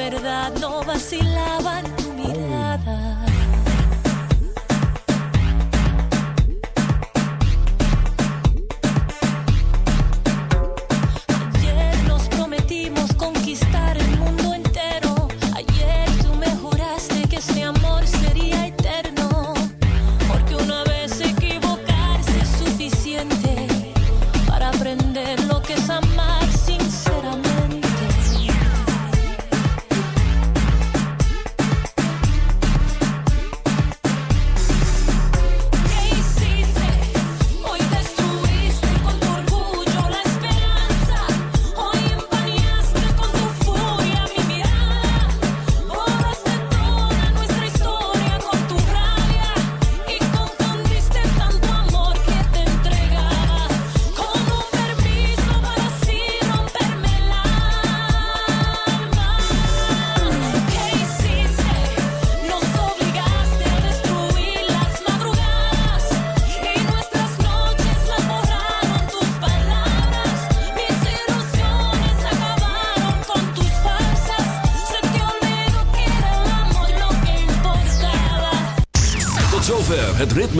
verdad no vacilaba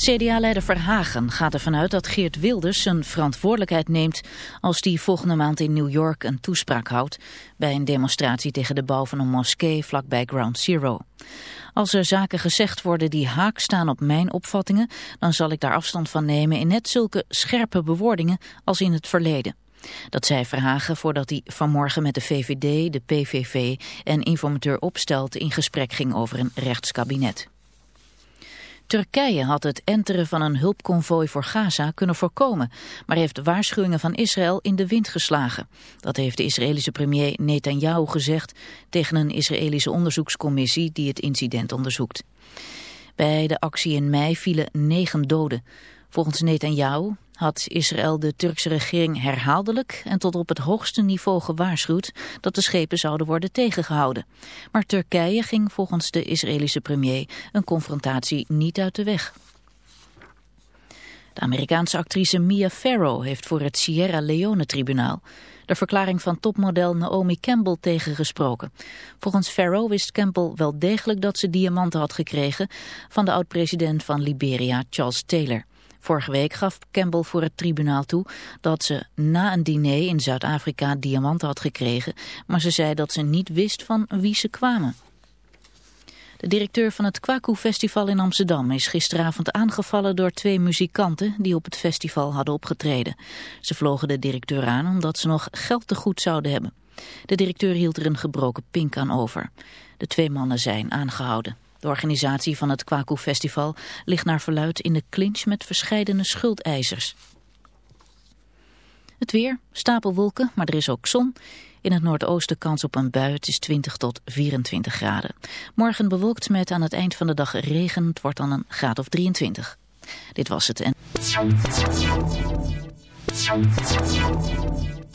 CDA-leider Verhagen gaat ervan uit dat Geert Wilders zijn verantwoordelijkheid neemt als die volgende maand in New York een toespraak houdt bij een demonstratie tegen de bouw van een moskee vlakbij Ground Zero. Als er zaken gezegd worden die haak staan op mijn opvattingen, dan zal ik daar afstand van nemen in net zulke scherpe bewoordingen als in het verleden. Dat zei Verhagen voordat hij vanmorgen met de VVD, de PVV en informateur Opstelt in gesprek ging over een rechtskabinet. Turkije had het enteren van een hulpconvooi voor Gaza kunnen voorkomen, maar heeft waarschuwingen van Israël in de wind geslagen. Dat heeft de Israëlische premier Netanyahu gezegd tegen een Israëlische onderzoekscommissie die het incident onderzoekt. Bij de actie in mei vielen negen doden. Volgens Netanyahu had Israël de Turkse regering herhaaldelijk en tot op het hoogste niveau gewaarschuwd dat de schepen zouden worden tegengehouden. Maar Turkije ging volgens de Israëlische premier een confrontatie niet uit de weg. De Amerikaanse actrice Mia Farrow heeft voor het Sierra Leone-tribunaal de verklaring van topmodel Naomi Campbell tegengesproken. Volgens Farrow wist Campbell wel degelijk dat ze diamanten had gekregen van de oud-president van Liberia, Charles Taylor. Vorige week gaf Campbell voor het tribunaal toe dat ze na een diner in Zuid-Afrika diamanten had gekregen, maar ze zei dat ze niet wist van wie ze kwamen. De directeur van het Kwaku Festival in Amsterdam is gisteravond aangevallen door twee muzikanten die op het festival hadden opgetreden. Ze vlogen de directeur aan omdat ze nog geld te goed zouden hebben. De directeur hield er een gebroken pink aan over. De twee mannen zijn aangehouden. De organisatie van het Kwaku Festival ligt naar verluid in de clinch met verscheidene schuldeisers. Het weer, stapelwolken, maar er is ook zon. In het noordoosten kans op een bui, het is 20 tot 24 graden. Morgen bewolkt met aan het eind van de dag regen, het wordt dan een graad of 23. Dit was het en...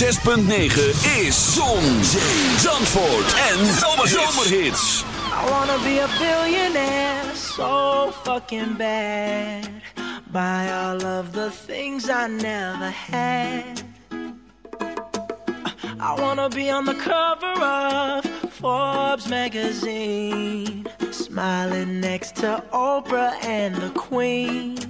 106.9 is Zon, Zee, Zandvoort en Zomerhits. I wanna be a billionaire so fucking bad. Buy all of the things I never had. I wanna be on the cover of Forbes magazine, smiling next to Oprah and the Queen.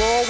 ball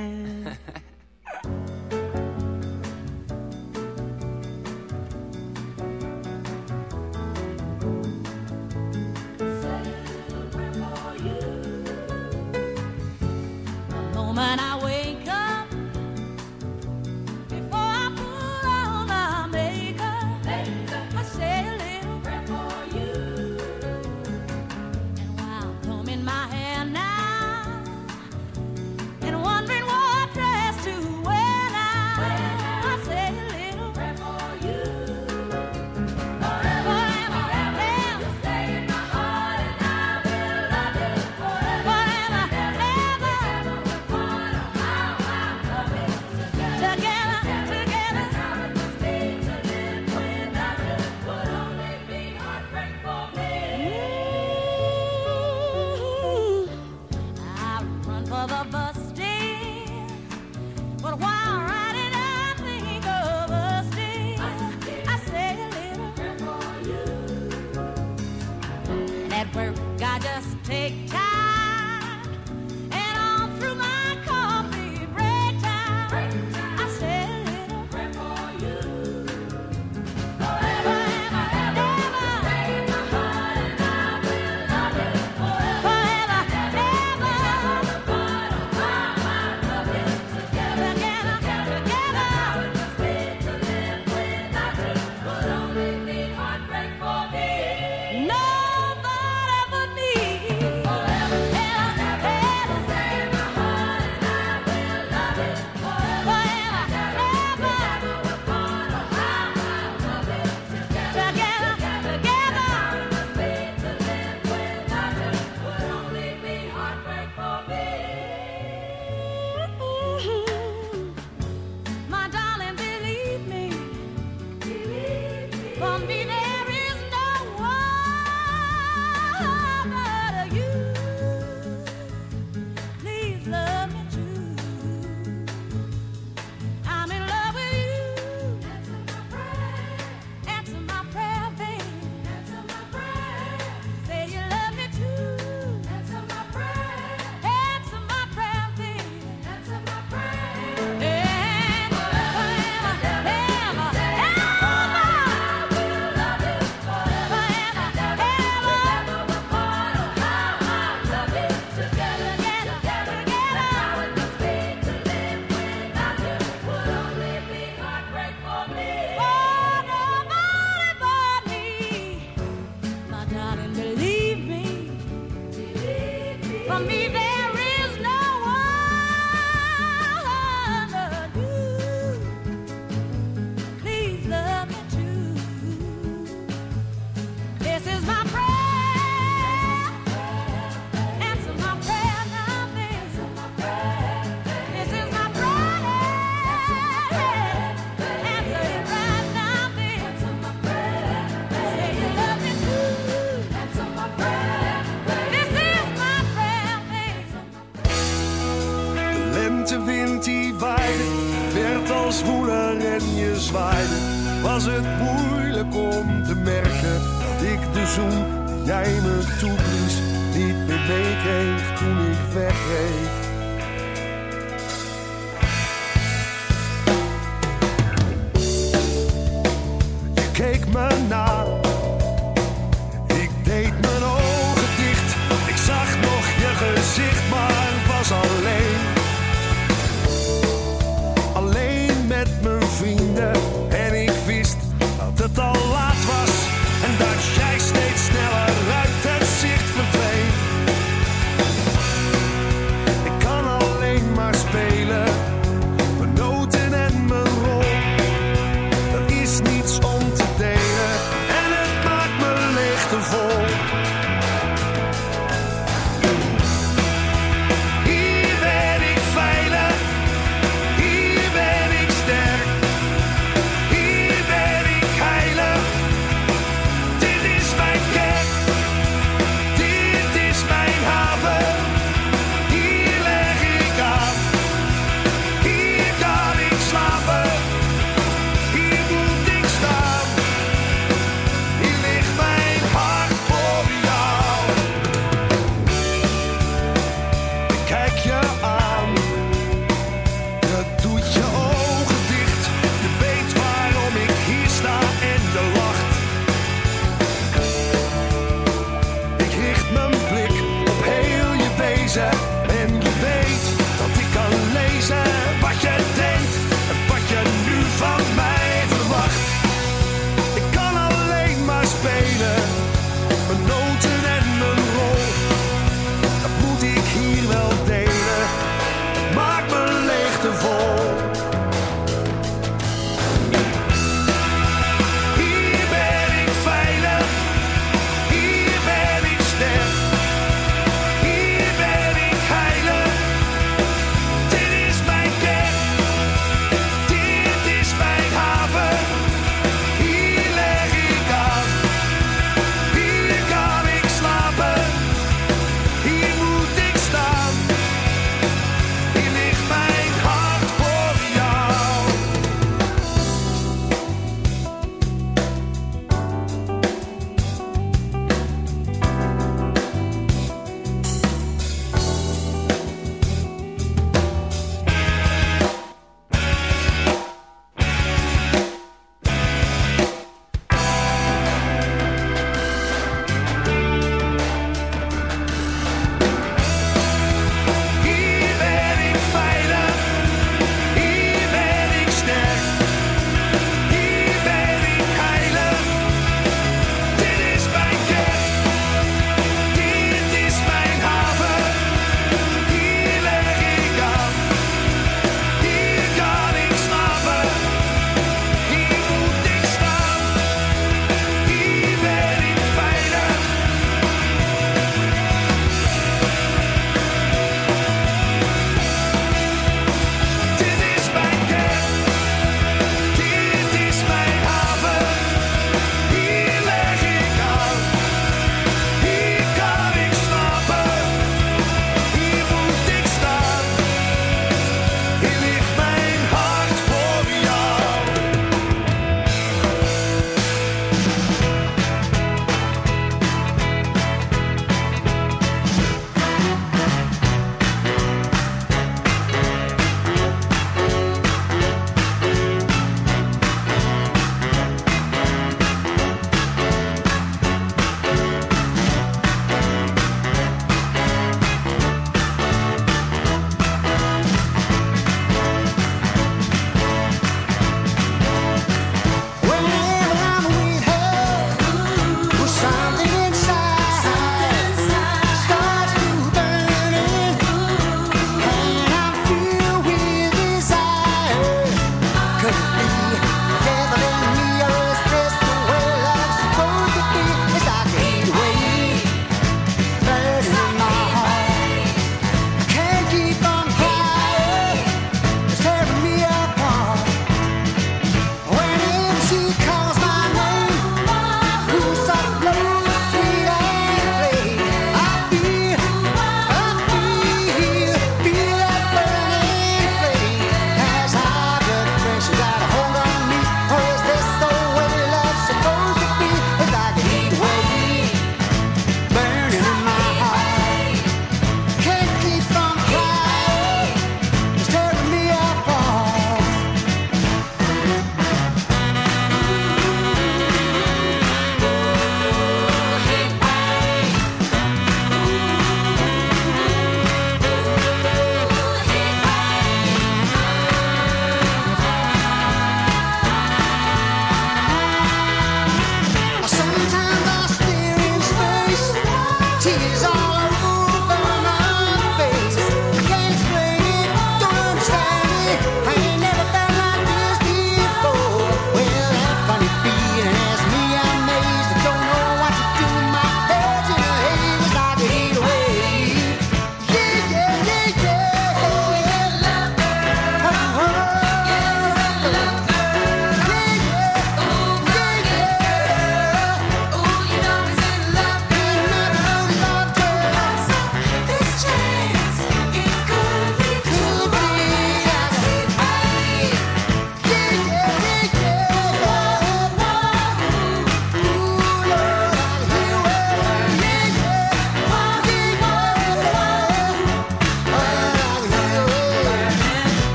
het moeilijk om te merken dat ik de zoen jij me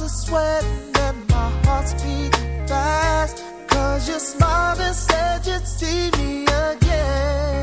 palms are sweating and my heart's beating fast. Cause your smile and said you'd see me again.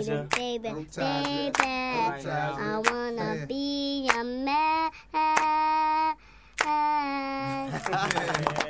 Baby, baby, baby, I wanna be a man.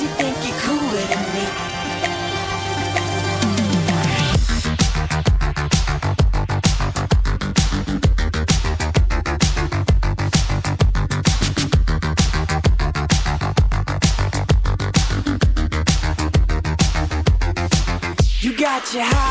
your heart.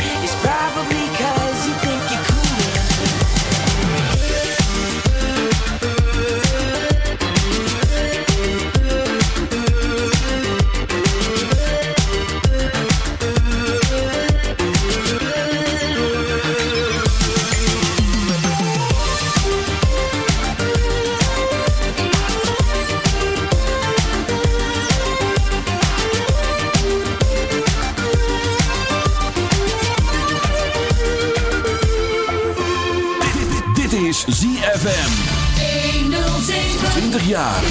20 jaar.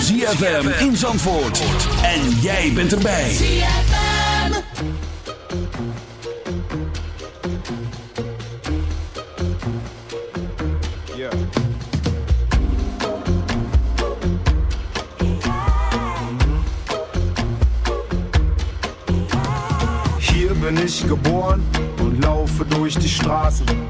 ZFM in Zandvoort. En jij bent erbij. Hier bin ich geboren und laufe durch die Straßen.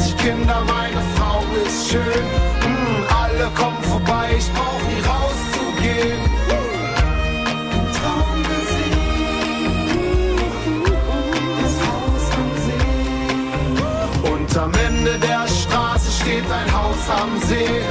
am See.